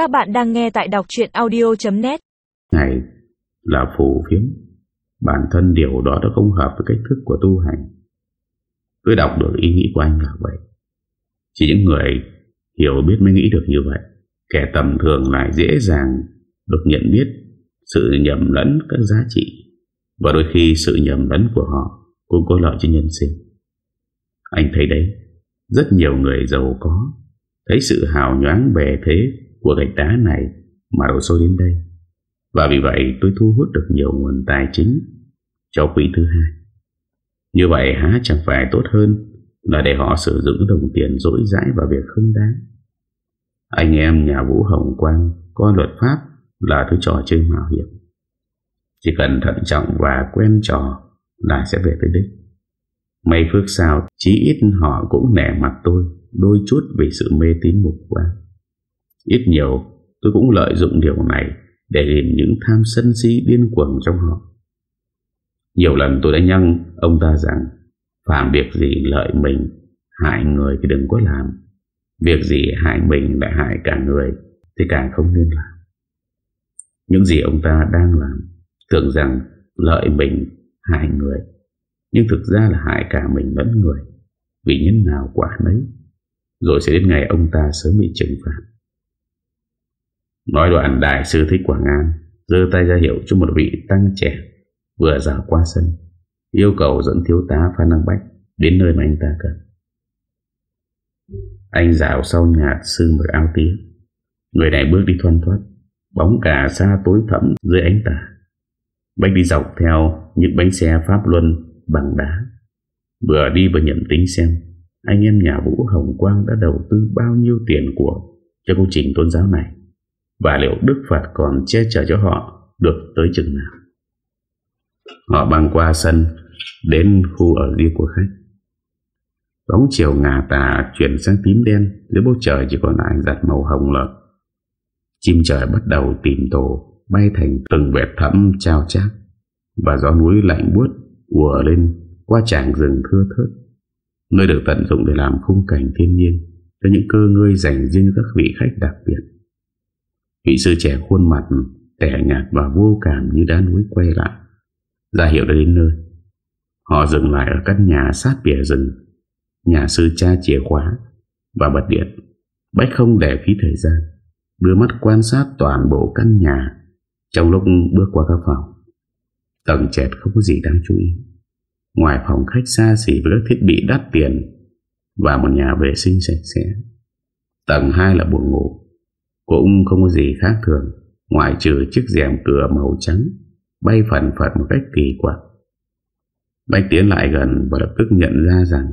Các bạn đang nghe tại đọc chuyện audio.net Này, là phù phiếm. Bản thân điều đó đã không hợp với cách thức của tu hành. Tôi đọc được ý nghĩ của anh là vậy. Chỉ những người hiểu biết mới nghĩ được như vậy. Kẻ tầm thường lại dễ dàng được nhận biết sự nhầm lẫn các giá trị Và đôi khi sự nhầm lẫn của họ cũng có lợi cho nhân sinh. Anh thấy đấy, Rất nhiều người giàu có Thấy sự hào nhoáng bề thế của gạch đá này mà đổ xô đến đây. Và vì vậy tôi thu hút được nhiều nguồn tài chính cho quỹ thứ hai. Như vậy há chẳng phải tốt hơn là để họ sử dụng đồng tiền dỗi dãi vào việc không đáng. Anh em nhà Vũ Hồng Quang coi luật pháp là thứ trò chơi mạo hiểm. Chỉ cần thận trọng và quen trò là sẽ về tới đích. May phước sao chí ít họ cũng nẻ mặt tôi, đôi chút vì sự mê tín mục quang. Ít nhiều tôi cũng lợi dụng điều này để tìm những tham sân si điên cuồng trong họ. Nhiều lần tôi đã nhăng ông ta rằng phạm việc gì lợi mình, hại người thì đừng có làm. Việc gì hại mình lại hại cả người thì càng không nên làm. Những gì ông ta đang làm tưởng rằng lợi mình, hại người, nhưng thực ra là hại cả mình lẫn người. Vì nhân nào quả nấy, rồi sẽ đến ngày ông ta sớm bị trừng phạt. Nói đoạn đại sư Thích Quảng An giơ tay ra hiệu cho một vị tăng trẻ vừa dạo qua sân, yêu cầu dẫn thiếu tá Phan Đăng Bách đến nơi mà anh ta cần. Anh dạo sau nhà sư mặc áo tía, người này bước đi thoăn thoát, bóng cả xa tối thẫm dưới ánh tà. Bách đi dọc theo những bánh xe Pháp Luân bằng đá, vừa đi vừa nhậm tính xem anh em nhà Vũ Hồng Quang đã đầu tư bao nhiêu tiền của cho công trình tôn giáo này. Và liệu Đức Phật còn che chở cho họ Được tới chừng nào? Họ băng qua sân, Đến khu ở riêng của khách. Bóng chiều ngà tà Chuyển sang tím đen Dưới bầu trời chỉ còn lại giặt màu hồng lợt Chim trời bắt đầu tìm tổ Bay thành từng vẹt thẫm trao chát Và gió núi lạnh buốt ùa lên qua tràng rừng thưa thớt, Nơi được tận dụng để làm khung cảnh thiên nhiên Cho những cơ ngơi dành riêng các vị khách đặc biệt. Vị sư trẻ khuôn mặt, Tẻ nhạt và vô cảm như đá núi quay lại. Ra hiệu đã đến nơi. Họ dừng lại ở căn nhà sát bìa rừng. Nhà sư cha chìa khóa Và bật điện. Bách không để phí thời gian, Đưa mắt quan sát toàn bộ căn nhà Trong lúc bước qua các phòng. Tầng trệt không có gì đáng chú ý. Ngoài phòng khách xa xỉ với các thiết bị đắt tiền Và một nhà vệ sinh sạch sẽ. Tầng 2 là buồng ngủ cũng không có gì khác thường, ngoại trừ chiếc rèm cửa màu trắng, Bay phần phật một cách kỳ quặc. Bách tiến lại gần Và lập tức nhận ra rằng,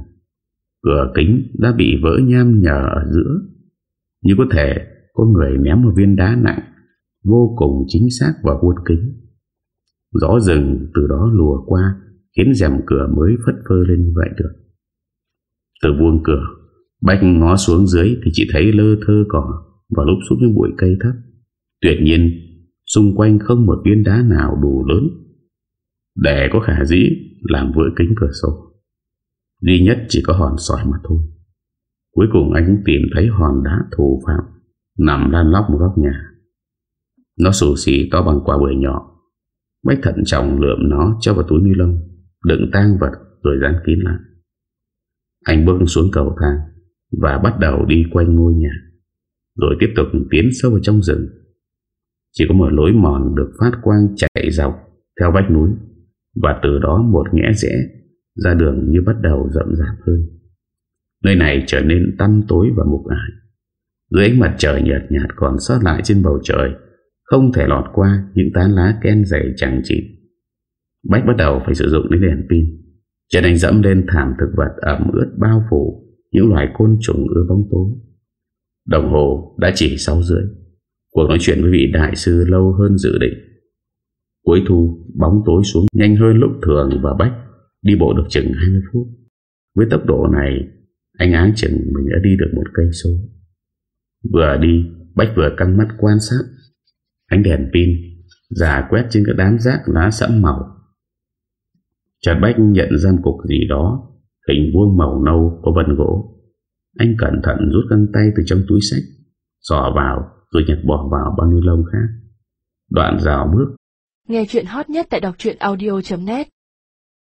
Cửa kính đã bị vỡ nham nhở ở giữa. Như có thể, Có người ném một viên đá nặng, Vô cùng chính xác vào khuôn kính. Gió rừng từ đó lùa qua, Khiến rèm cửa mới phất phơ lên như vậy được. Từ buông cửa, Bách ngó xuống dưới Thì chỉ thấy lơ thơ cỏ và lúc xuống những bụi cây thấp. Tuyệt nhiên, xung quanh không một viên đá nào đủ lớn để có khả dĩ làm vỡ kính cửa sổ. Duy nhất chỉ có hòn sỏi mà thôi. Cuối cùng anh tìm thấy hòn đá thủ phạm nằm lan lóc một góc nhà. Nó xù xì to bằng quả bưởi nhỏ. Bách thận trọng lượm nó cho vào túi ni lông, đựng tang vật rồi dán kín lại. Anh bước xuống cầu thang và bắt đầu đi quanh ngôi nhà. Rồi tiếp tục tiến sâu vào trong rừng. Chỉ có một lối mòn được phát quang chạy dọc Theo vách núi, Và từ đó một ngẽ rẽ Ra đường như bắt đầu rậm rạp hơn. Nơi này trở nên tăm tối và mục ải. Dưới ánh mặt trời nhạt nhạt còn sót lại trên bầu trời, Không thể lọt qua những tán lá ken dày chẳng chịt. Bách bắt đầu phải sử dụng đến đèn pin Trần anh dẫm lên thảm thực vật ẩm ướt bao phủ Những loài côn trùng ưa bóng tối. Đồng hồ đã chỉ 6 rưỡi. Cuộc nói chuyện với vị đại sư lâu hơn dự định. Cuối thu, Bóng tối xuống nhanh hơn lúc thường Và Bách đi bộ được chừng 20 phút. Với tốc độ này, Anh áng chừng mình đã đi được một cây số. Vừa đi, Bách vừa căng mắt quan sát. Ánh đèn pin Giả quét trên các đám rác lá sẫm màu. Chợt Bách nhận ra một cục gì đó, Hình vuông màu nâu có vân gỗ anh cẩn thận rút găng tay từ trong túi sách Sỏ vào, Rồi nhặt bỏ vào bao ni lông khác. Đoạn rào bước. Nghe chuyện hot nhất tại đọc audio.net